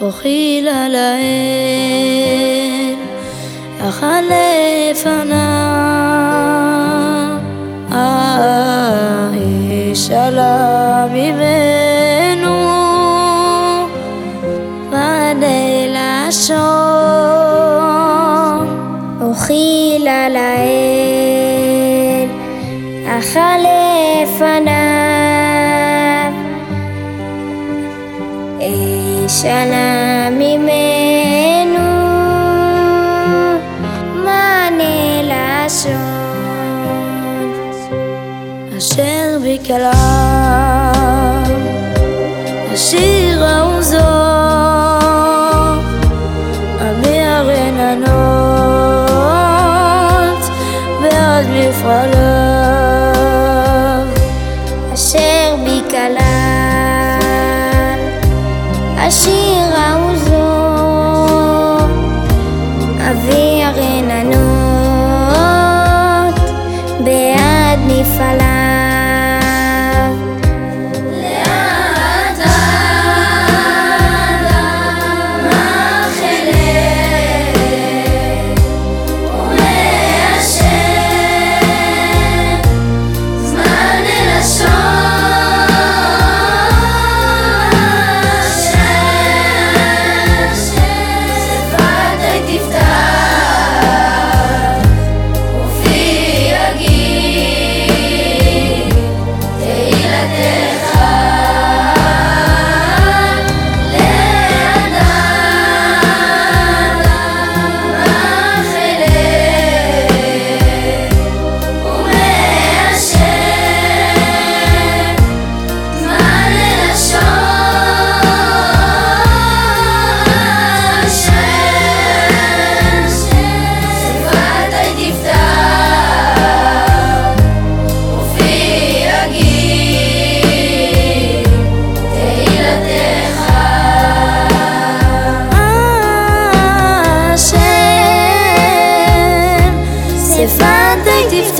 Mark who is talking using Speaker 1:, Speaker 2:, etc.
Speaker 1: אוכילה לאל, אכל לפניו, האיש עלה ממנו, מענה לשון,
Speaker 2: אוכילה לאל, אכל לפניו, נשאלה ממנו מענה לשון
Speaker 1: אשר בקלם השיר העוזות follow life alive. you find things you've